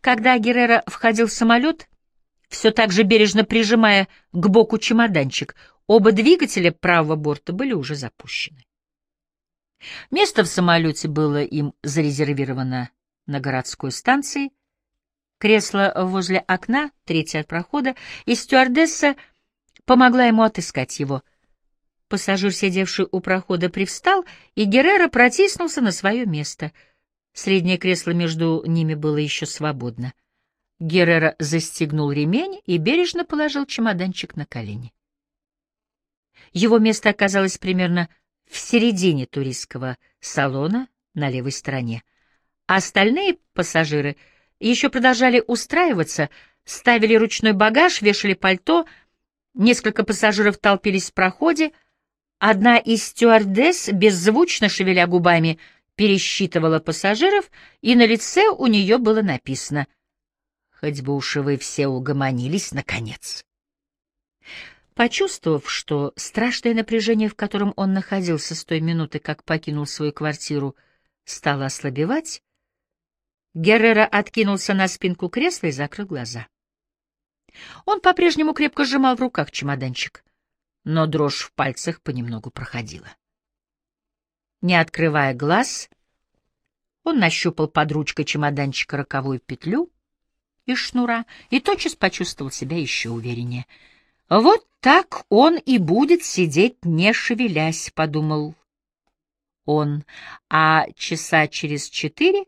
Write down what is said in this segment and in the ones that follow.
Когда Геррера входил в самолет, все так же бережно прижимая к боку чемоданчик, оба двигателя правого борта были уже запущены. Место в самолете было им зарезервировано на городской станции, кресло возле окна, третье от прохода, и стюардесса помогла ему отыскать его. Пассажир, сидевший у прохода, привстал, и Геррера протиснулся на свое место. Среднее кресло между ними было еще свободно. Геррера застегнул ремень и бережно положил чемоданчик на колени. Его место оказалось примерно в середине туристского салона на левой стороне. А остальные пассажиры еще продолжали устраиваться, ставили ручной багаж, вешали пальто, несколько пассажиров толпились в проходе, одна из стюардесс, беззвучно шевеля губами, пересчитывала пассажиров, и на лице у нее было написано — Хоть бы уж вы все угомонились, наконец. Почувствовав, что страшное напряжение, в котором он находился с той минуты, как покинул свою квартиру, стало ослабевать, Геррера откинулся на спинку кресла и закрыл глаза. Он по-прежнему крепко сжимал в руках чемоданчик, но дрожь в пальцах понемногу проходила. Не открывая глаз, он нащупал под ручкой чемоданчика роковую петлю из шнура и тотчас почувствовал себя еще увереннее. «Вот так он и будет сидеть, не шевелясь», — подумал он, а часа через четыре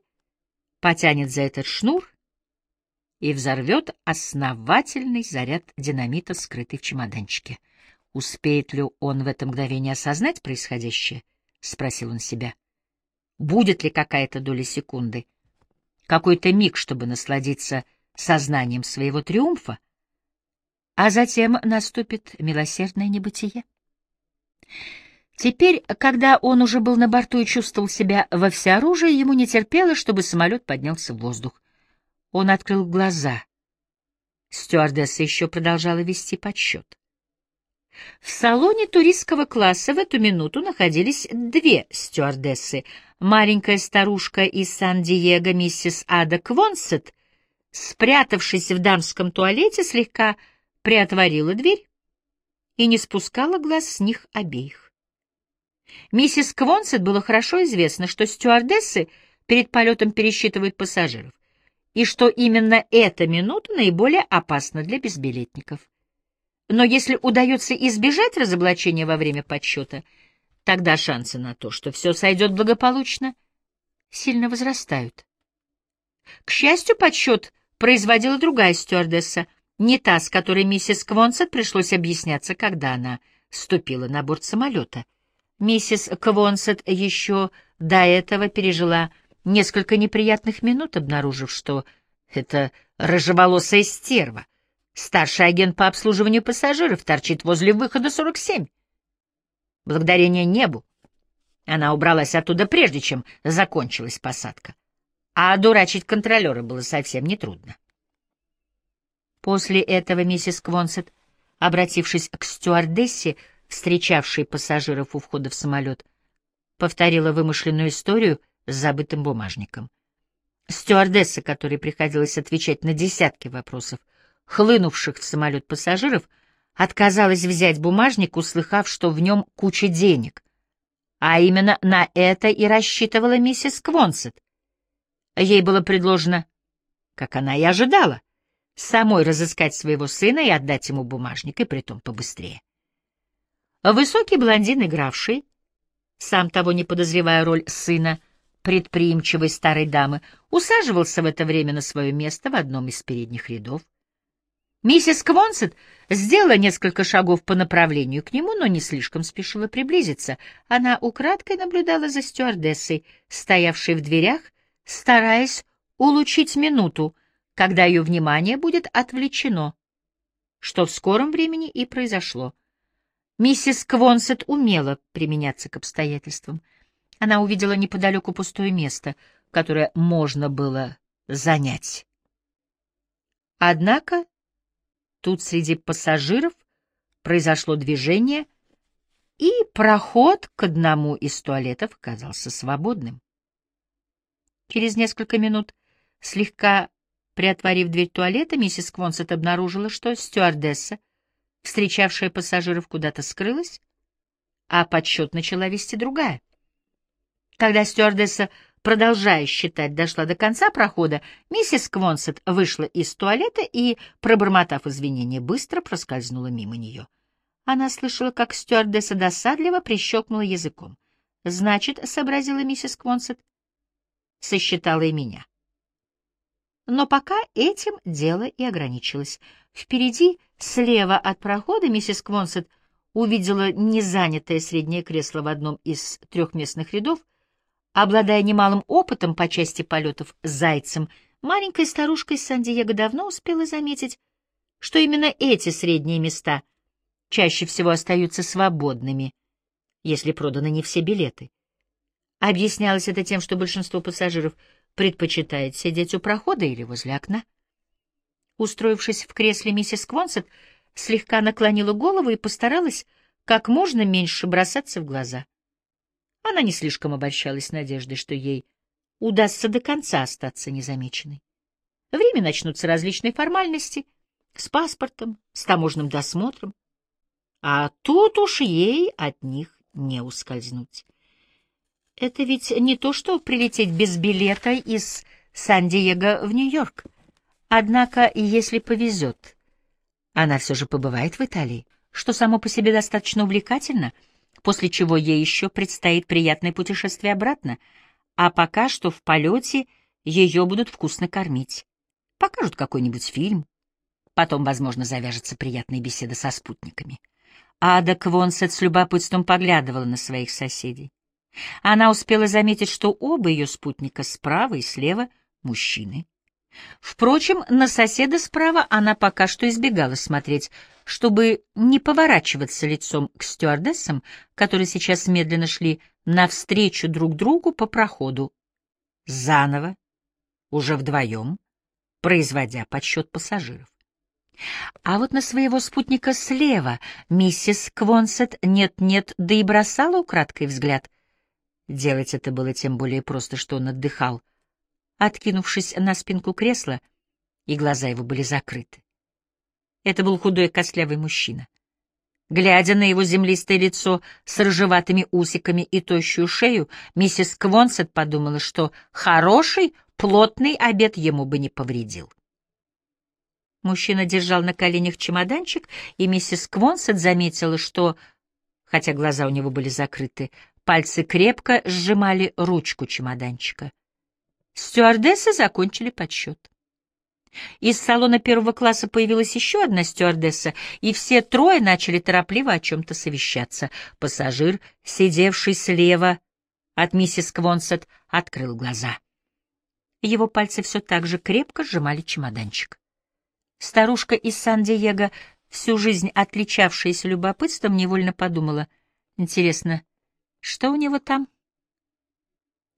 потянет за этот шнур и взорвет основательный заряд динамита, скрытый в чемоданчике. Успеет ли он в это мгновение осознать происходящее? — спросил он себя. Будет ли какая-то доля секунды, какой-то миг, чтобы насладиться сознанием своего триумфа, а затем наступит милосердное небытие. Теперь, когда он уже был на борту и чувствовал себя во всеоружии, ему не терпелось, чтобы самолет поднялся в воздух. Он открыл глаза. Стюардесса еще продолжала вести подсчет. В салоне туристского класса в эту минуту находились две стюардессы. Маленькая старушка из Сан-Диего, миссис Ада Квонсет, спрятавшись в дамском туалете, слегка приотворила дверь и не спускала глаз с них обеих. Миссис Квонсет было хорошо известно, что стюардессы перед полетом пересчитывают пассажиров, и что именно эта минута наиболее опасна для безбилетников. Но если удается избежать разоблачения во время подсчета, тогда шансы на то, что все сойдет благополучно, сильно возрастают. К счастью, подсчет производила другая стюардесса, не та, с которой миссис Квонсет пришлось объясняться, когда она ступила на борт самолета. Миссис Квонсет еще до этого пережила несколько неприятных минут, обнаружив, что это рыжеволосая стерва, старший агент по обслуживанию пассажиров, торчит возле выхода 47. Благодарение небу она убралась оттуда прежде, чем закончилась посадка а одурачить контролера было совсем нетрудно. После этого миссис Квонсет, обратившись к стюардессе, встречавшей пассажиров у входа в самолет, повторила вымышленную историю с забытым бумажником. Стюардесса, которой приходилось отвечать на десятки вопросов, хлынувших в самолет пассажиров, отказалась взять бумажник, услыхав, что в нем куча денег. А именно на это и рассчитывала миссис Квонсет — Ей было предложено, как она и ожидала, самой разыскать своего сына и отдать ему бумажник, и притом побыстрее. Высокий блондин, игравший, сам того не подозревая роль сына предприимчивой старой дамы, усаживался в это время на свое место в одном из передних рядов. Миссис Квонсет сделала несколько шагов по направлению к нему, но не слишком спешила приблизиться. Она украдкой наблюдала за стюардессой, стоявшей в дверях стараясь улучшить минуту, когда ее внимание будет отвлечено, что в скором времени и произошло. Миссис Квонсет умела применяться к обстоятельствам. Она увидела неподалеку пустое место, которое можно было занять. Однако тут среди пассажиров произошло движение, и проход к одному из туалетов оказался свободным. Через несколько минут слегка Приотворив дверь туалета, миссис Квонсет обнаружила, что стюардесса, встречавшая пассажиров, куда-то скрылась, а подсчет начала вести другая. Когда стюардесса, продолжая считать, дошла до конца прохода, миссис Квонсет вышла из туалета и, пробормотав извинения, быстро проскользнула мимо нее. Она слышала, как стюардесса досадливо прищелкнула языком. «Значит, — сообразила миссис Квонсет, — сосчитала и меня». Но пока этим дело и ограничилось. Впереди, слева от прохода, миссис Квонсет увидела незанятое среднее кресло в одном из трехместных рядов. Обладая немалым опытом по части полетов зайцем, маленькая старушка из Сан-Диего давно успела заметить, что именно эти средние места чаще всего остаются свободными, если проданы не все билеты. Объяснялось это тем, что большинство пассажиров предпочитает сидеть у прохода или возле окна. Устроившись в кресле, миссис Квонсет слегка наклонила голову и постаралась как можно меньше бросаться в глаза. Она не слишком обольщалась надеждой, что ей удастся до конца остаться незамеченной. Время начнутся различные формальности с паспортом, с таможенным досмотром, а тут уж ей от них не ускользнуть. Это ведь не то, что прилететь без билета из Сан-Диего в Нью-Йорк. Однако, если повезет, она все же побывает в Италии, что само по себе достаточно увлекательно, после чего ей еще предстоит приятное путешествие обратно, а пока что в полете ее будут вкусно кормить. Покажут какой-нибудь фильм, потом, возможно, завяжется приятная беседа со спутниками. Ада Квонсет с любопытством поглядывала на своих соседей. Она успела заметить, что оба ее спутника справа и слева — мужчины. Впрочем, на соседа справа она пока что избегала смотреть, чтобы не поворачиваться лицом к стюардессам, которые сейчас медленно шли навстречу друг другу по проходу. Заново, уже вдвоем, производя подсчет пассажиров. А вот на своего спутника слева миссис Квонсет нет-нет, да и бросала украдкой взгляд — Делать это было тем более просто, что он отдыхал, откинувшись на спинку кресла, и глаза его были закрыты. Это был худой костлявый мужчина. Глядя на его землистое лицо с рыжеватыми усиками и тощую шею, миссис Квонсет подумала, что хороший, плотный обед ему бы не повредил. Мужчина держал на коленях чемоданчик, и миссис Квонсет заметила, что, хотя глаза у него были закрыты, Пальцы крепко сжимали ручку чемоданчика. Стюардессы закончили подсчет. Из салона первого класса появилась еще одна стюардесса, и все трое начали торопливо о чем-то совещаться. Пассажир, сидевший слева от миссис Квонсет, открыл глаза. Его пальцы все так же крепко сжимали чемоданчик. Старушка из Сан-Диего, всю жизнь отличавшаяся любопытством, невольно подумала, интересно, что у него там?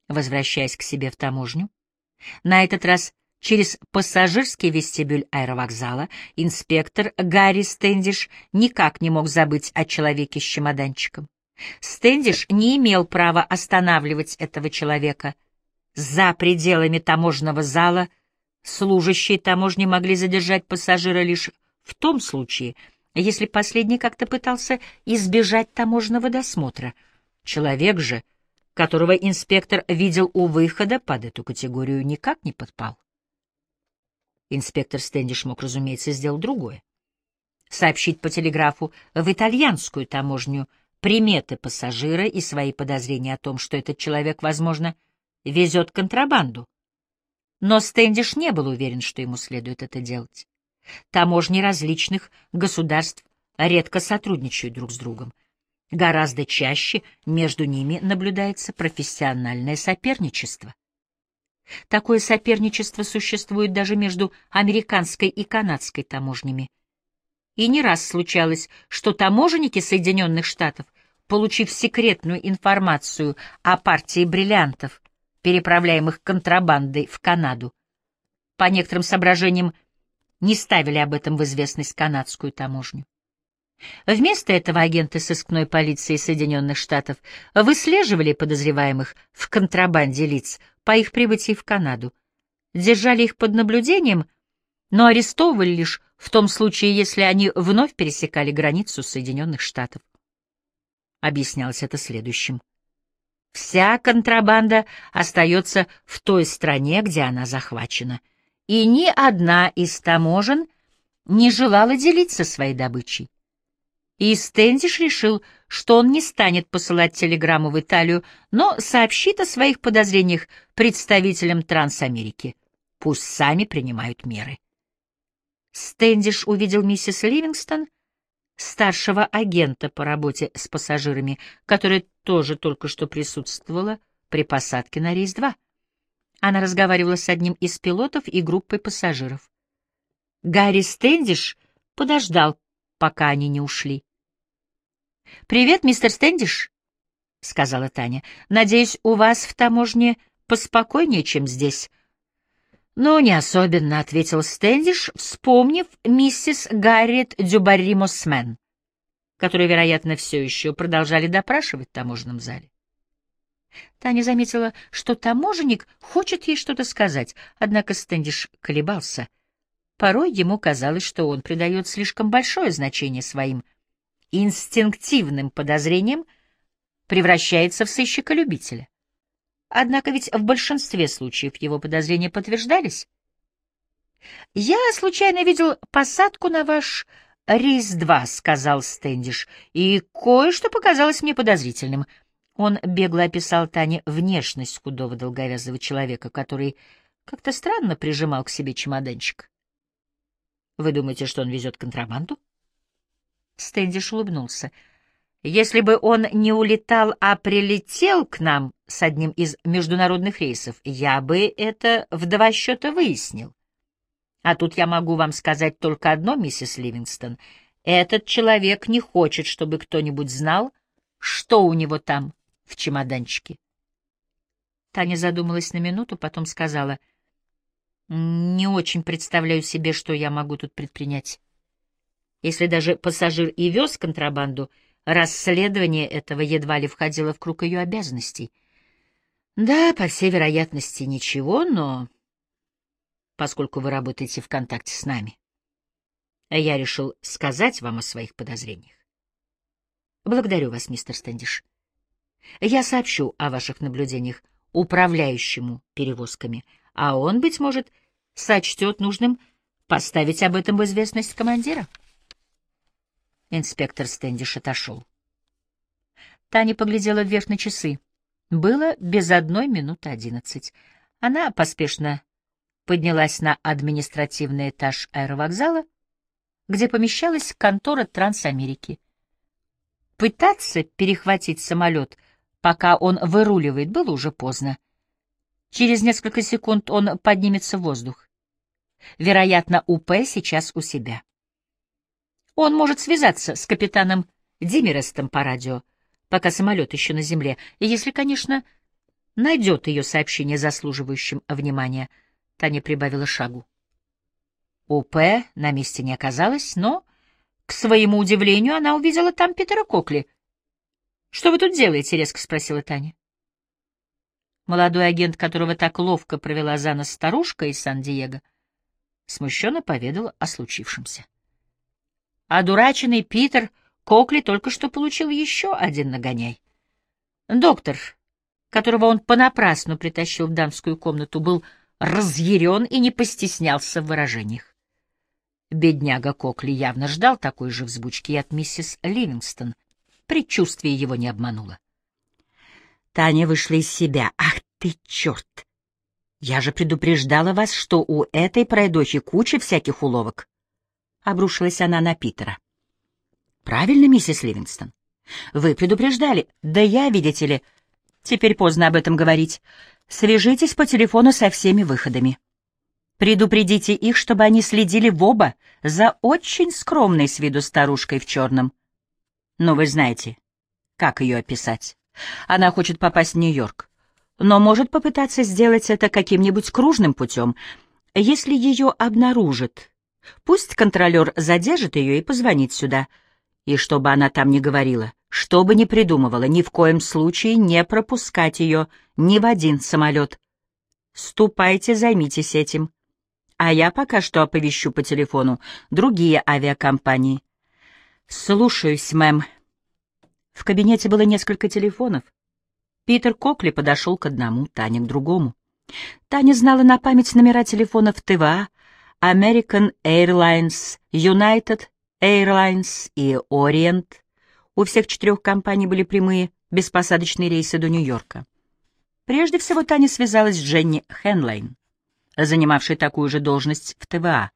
Возвращаясь к себе в таможню, на этот раз через пассажирский вестибюль аэровокзала, инспектор Гарри Стендиш никак не мог забыть о человеке с чемоданчиком. Стендиш не имел права останавливать этого человека. За пределами таможенного зала служащие таможни могли задержать пассажира лишь в том случае, если последний как-то пытался избежать таможенного досмотра — Человек же, которого инспектор видел у выхода, под эту категорию никак не подпал. Инспектор Стэндиш мог, разумеется, сделать другое. Сообщить по телеграфу в итальянскую таможню приметы пассажира и свои подозрения о том, что этот человек, возможно, везет контрабанду. Но Стэндиш не был уверен, что ему следует это делать. Таможни различных государств редко сотрудничают друг с другом, Гораздо чаще между ними наблюдается профессиональное соперничество. Такое соперничество существует даже между американской и канадской таможнями. И не раз случалось, что таможенники Соединенных Штатов, получив секретную информацию о партии бриллиантов, переправляемых контрабандой в Канаду, по некоторым соображениям не ставили об этом в известность канадскую таможню. Вместо этого агенты сыскной полиции Соединенных Штатов выслеживали подозреваемых в контрабанде лиц по их прибытии в Канаду. держали их под наблюдением, но арестовывали лишь в том случае, если они вновь пересекали границу Соединенных Штатов. Объяснялось это следующим. Вся контрабанда остается в той стране, где она захвачена, и ни одна из таможен не желала делиться своей добычей. И Стэндиш решил, что он не станет посылать телеграмму в Италию, но сообщит о своих подозрениях представителям Трансамерики. Пусть сами принимают меры. Стэндиш увидел миссис Ливингстон, старшего агента по работе с пассажирами, которая тоже только что присутствовала при посадке на рейс-2. Она разговаривала с одним из пилотов и группой пассажиров. Гарри Стэндиш подождал, пока они не ушли. «Привет, мистер Стэндиш», — сказала Таня. «Надеюсь, у вас в таможне поспокойнее, чем здесь». «Ну, не особенно», — ответил Стэндиш, вспомнив миссис Гарриет Дюбарри Мосмен, которую, вероятно, все еще продолжали допрашивать в таможенном зале. Таня заметила, что таможенник хочет ей что-то сказать, однако Стэндиш колебался. Порой ему казалось, что он придает слишком большое значение своим инстинктивным подозрениям, превращается в сыщика-любителя. Однако ведь в большинстве случаев его подозрения подтверждались. «Я случайно видел посадку на ваш рейс-2», — сказал Стэндиш, — «и кое-что показалось мне подозрительным». Он бегло описал Тане внешность худого долговязого человека, который как-то странно прижимал к себе чемоданчик. «Вы думаете, что он везет контрабанду?» Стэндиш улыбнулся. Если бы он не улетал, а прилетел к нам с одним из международных рейсов, я бы это в два счета выяснил. А тут я могу вам сказать только одно, миссис Ливингстон. Этот человек не хочет, чтобы кто-нибудь знал, что у него там в чемоданчике. Таня задумалась на минуту, потом сказала, «Не очень представляю себе, что я могу тут предпринять. Если даже пассажир и вез контрабанду, — Расследование этого едва ли входило в круг ее обязанностей. Да, по всей вероятности, ничего, но поскольку вы работаете в контакте с нами, я решил сказать вам о своих подозрениях. Благодарю вас, мистер Стэндиш. Я сообщу о ваших наблюдениях управляющему перевозками, а он, быть может, сочтет нужным поставить об этом в известность командира. Инспектор Стэндиш отошел. Таня поглядела вверх на часы. Было без одной минуты одиннадцать. Она поспешно поднялась на административный этаж аэровокзала, где помещалась контора Трансамерики. Пытаться перехватить самолет, пока он выруливает, было уже поздно. Через несколько секунд он поднимется в воздух. Вероятно, УП сейчас у себя. Он может связаться с капитаном Димерестом по радио, пока самолет еще на земле, и если, конечно, найдет ее сообщение заслуживающим внимания. Таня прибавила шагу. УП на месте не оказалось, но, к своему удивлению, она увидела там Питера Кокли. «Что вы тут делаете?» — резко спросила Таня. Молодой агент, которого так ловко провела за нос старушка из Сан-Диего, смущенно поведал о случившемся. Одураченный Питер Кокли только что получил еще один нагоняй. Доктор, которого он понапрасну притащил в дамскую комнату, был разъярен и не постеснялся в выражениях. Бедняга Кокли явно ждал такой же взбучки от миссис Ливингстон. Предчувствие его не обмануло. Таня вышла из себя. «Ах ты, черт! Я же предупреждала вас, что у этой пройдохи куча всяких уловок. Обрушилась она на Питера. «Правильно, миссис Ливингстон. Вы предупреждали. Да я, видите ли, теперь поздно об этом говорить. Свяжитесь по телефону со всеми выходами. Предупредите их, чтобы они следили в оба за очень скромной с виду старушкой в черном. Но вы знаете, как ее описать. Она хочет попасть в Нью-Йорк, но может попытаться сделать это каким-нибудь кружным путем. Если ее обнаружат Пусть контролер задержит ее и позвонит сюда. И чтобы она там не говорила, что бы ни придумывала, ни в коем случае не пропускать ее ни в один самолет. Ступайте, займитесь этим. А я пока что оповещу по телефону другие авиакомпании. Слушаюсь, мэм. В кабинете было несколько телефонов. Питер Кокли подошел к одному, Таня к другому. Таня знала на память номера телефонов ТВА, American Airlines, United Airlines и Orient. У всех четырех компаний были прямые беспосадочные рейсы до Нью-Йорка. Прежде всего Таня связалась с Дженни Хенлайн, занимавшей такую же должность в ТВА.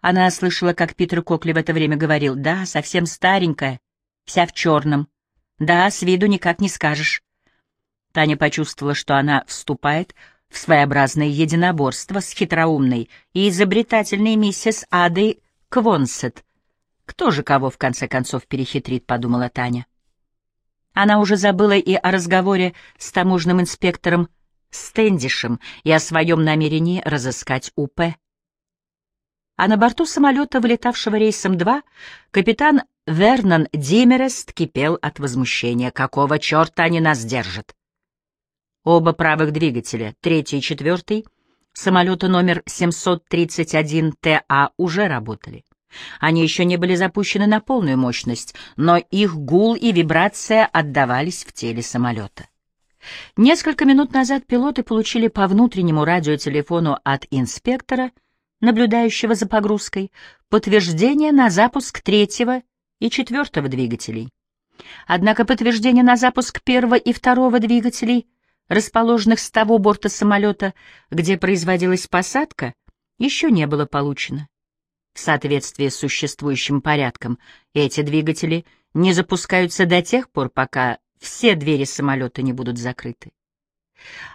Она слышала, как Питер Кокли в это время говорил, «Да, совсем старенькая, вся в черном. Да, с виду никак не скажешь». Таня почувствовала, что она вступает в своеобразное единоборство с хитроумной и изобретательной миссис Адой Квонсет. Кто же кого в конце концов перехитрит, подумала Таня. Она уже забыла и о разговоре с таможенным инспектором Стендишем и о своем намерении разыскать УП. А на борту самолета, вылетавшего рейсом 2, капитан Вернон Димерест кипел от возмущения. Какого черта они нас держат? Оба правых двигателя, третий и четвертый, самолета номер 731TA уже работали. Они еще не были запущены на полную мощность, но их гул и вибрация отдавались в теле самолета. Несколько минут назад пилоты получили по внутреннему радиотелефону от инспектора, наблюдающего за погрузкой, подтверждение на запуск третьего и четвертого двигателей. Однако подтверждение на запуск первого и второго двигателей, расположенных с того борта самолета, где производилась посадка, еще не было получено. В соответствии с существующим порядком, эти двигатели не запускаются до тех пор, пока все двери самолета не будут закрыты.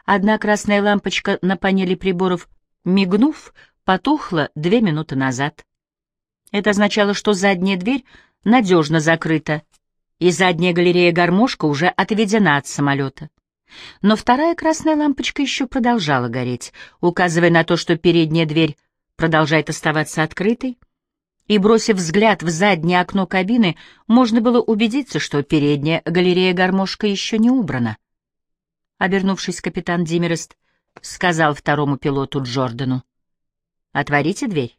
Одна красная лампочка на панели приборов, мигнув, потухла две минуты назад. Это означало, что задняя дверь надежно закрыта, и задняя галерея-гармошка уже отведена от самолета. Но вторая красная лампочка еще продолжала гореть, указывая на то, что передняя дверь продолжает оставаться открытой, и, бросив взгляд в заднее окно кабины, можно было убедиться, что передняя галерея-гармошка еще не убрана. Обернувшись, капитан Димерест сказал второму пилоту Джордану, «Отворите дверь».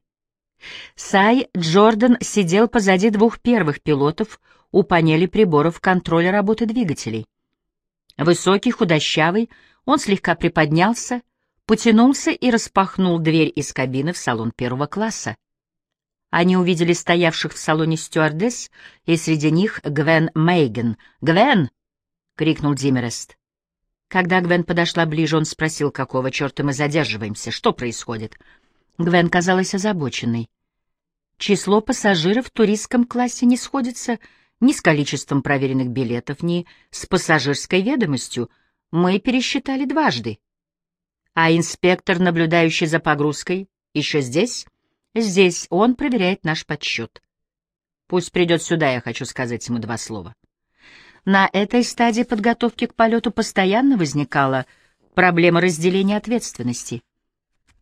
Сай Джордан сидел позади двух первых пилотов у панели приборов контроля работы двигателей. Высокий, худощавый, он слегка приподнялся, потянулся и распахнул дверь из кабины в салон первого класса. Они увидели стоявших в салоне стюардесс, и среди них Гвен Мейген. «Гвен!» — крикнул Димерест. Когда Гвен подошла ближе, он спросил, какого черта мы задерживаемся, что происходит. Гвен казалась озабоченной. Число пассажиров в туристском классе не сходится ни с количеством проверенных билетов, ни с пассажирской ведомостью. Мы пересчитали дважды. А инспектор, наблюдающий за погрузкой, еще здесь? Здесь он проверяет наш подсчет. Пусть придет сюда, я хочу сказать ему два слова. На этой стадии подготовки к полету постоянно возникала проблема разделения ответственности.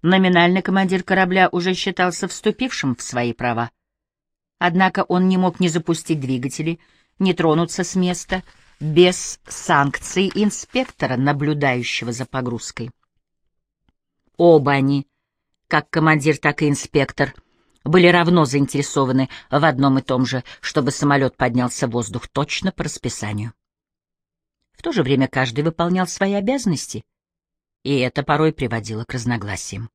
Номинальный командир корабля уже считался вступившим в свои права. Однако он не мог ни запустить двигатели, ни тронуться с места без санкций инспектора, наблюдающего за погрузкой. Оба они, как командир, так и инспектор, были равно заинтересованы в одном и том же, чтобы самолет поднялся в воздух точно по расписанию. В то же время каждый выполнял свои обязанности, и это порой приводило к разногласиям.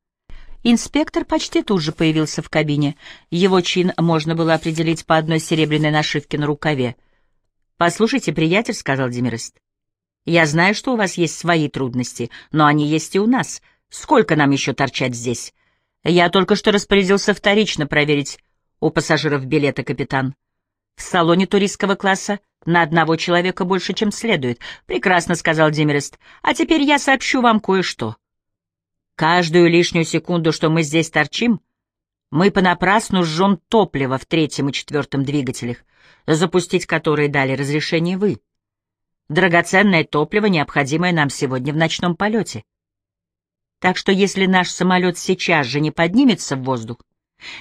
Инспектор почти тут же появился в кабине. Его чин можно было определить по одной серебряной нашивке на рукаве. «Послушайте, приятель», — сказал Демирест, — «я знаю, что у вас есть свои трудности, но они есть и у нас. Сколько нам еще торчать здесь? Я только что распорядился вторично проверить у пассажиров билеты, капитан. В салоне туристского класса на одного человека больше, чем следует. Прекрасно, сказал Демерест. А теперь я сообщу вам кое-что. Каждую лишнюю секунду, что мы здесь торчим, мы понапрасну жжем топливо в третьем и четвертом двигателях, запустить которые дали разрешение вы. Драгоценное топливо, необходимое нам сегодня в ночном полете. Так что если наш самолет сейчас же не поднимется в воздух,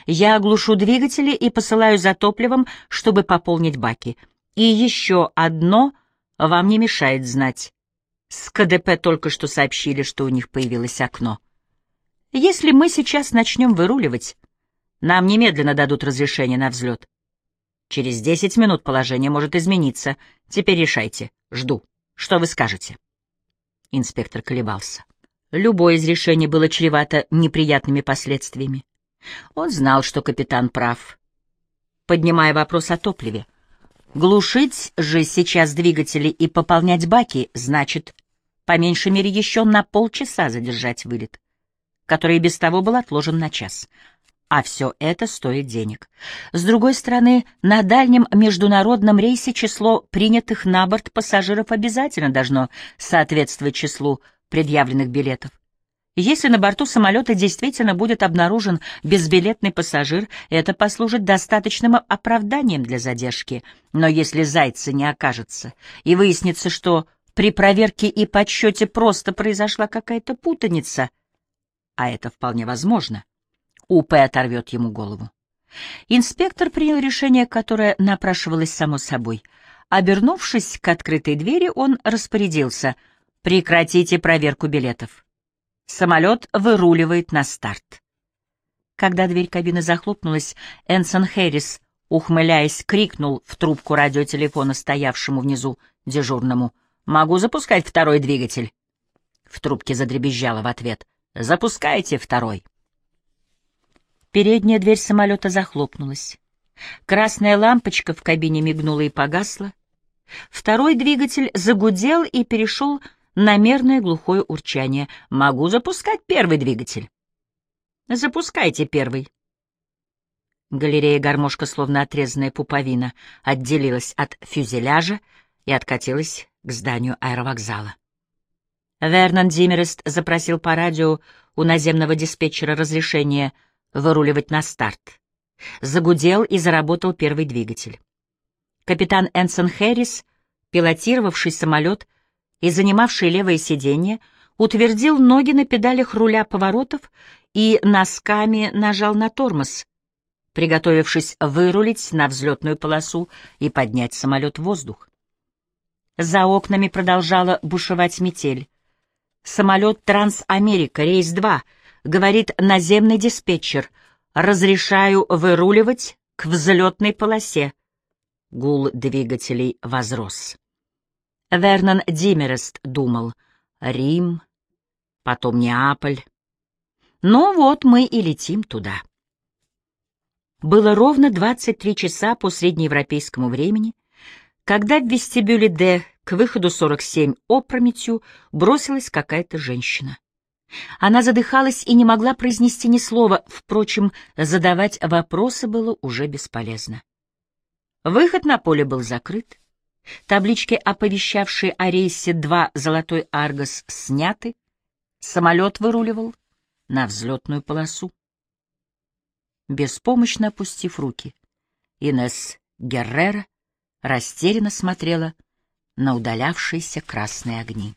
я оглушу двигатели и посылаю за топливом, чтобы пополнить баки. И еще одно вам не мешает знать. С КДП только что сообщили, что у них появилось окно. Если мы сейчас начнем выруливать, нам немедленно дадут разрешение на взлет. Через десять минут положение может измениться. Теперь решайте. Жду. Что вы скажете?» Инспектор колебался. Любое из решений было чревато неприятными последствиями. Он знал, что капитан прав, поднимая вопрос о топливе. Глушить же сейчас двигатели и пополнять баки значит, по меньшей мере, еще на полчаса задержать вылет, который без того был отложен на час. А все это стоит денег. С другой стороны, на дальнем международном рейсе число принятых на борт пассажиров обязательно должно соответствовать числу предъявленных билетов. Если на борту самолета действительно будет обнаружен безбилетный пассажир, это послужит достаточным оправданием для задержки. Но если зайца не окажется и выяснится, что при проверке и подсчете просто произошла какая-то путаница, а это вполне возможно, УП оторвет ему голову. Инспектор принял решение, которое напрашивалось само собой. Обернувшись к открытой двери, он распорядился «Прекратите проверку билетов». Самолет выруливает на старт. Когда дверь кабины захлопнулась, Энсон Хэрис, ухмыляясь, крикнул в трубку радиотелефона, стоявшему внизу дежурному. «Могу запускать второй двигатель?» В трубке задребезжало в ответ. «Запускайте второй». Передняя дверь самолета захлопнулась. Красная лампочка в кабине мигнула и погасла. Второй двигатель загудел и перешел на мерное глухое урчание. «Могу запускать первый двигатель». «Запускайте первый». Галерея гармошка, словно отрезанная пуповина, отделилась от фюзеляжа и откатилась к зданию аэровокзала. Вернон Димерест запросил по радио у наземного диспетчера разрешение — выруливать на старт. Загудел и заработал первый двигатель. Капитан Энсон Хэрис, пилотировавший самолет и занимавший левое сиденье, утвердил ноги на педалях руля поворотов и носками нажал на тормоз, приготовившись вырулить на взлетную полосу и поднять самолет в воздух. За окнами продолжала бушевать метель. Самолет «Трансамерика», рейс 2, говорит наземный диспетчер. Разрешаю выруливать к взлетной полосе. Гул двигателей возрос. Вернон Димерест думал. Рим, потом Неаполь. Ну вот мы и летим туда. Было ровно 23 часа по среднеевропейскому времени, когда в вестибюле Д к выходу 47 опрометью бросилась какая-то женщина. Она задыхалась и не могла произнести ни слова, впрочем, задавать вопросы было уже бесполезно. Выход на поле был закрыт, таблички, оповещавшие о рейсе «2 Золотой Аргос» сняты, самолет выруливал на взлетную полосу. Беспомощно опустив руки, Инес Геррера растерянно смотрела на удалявшиеся красные огни.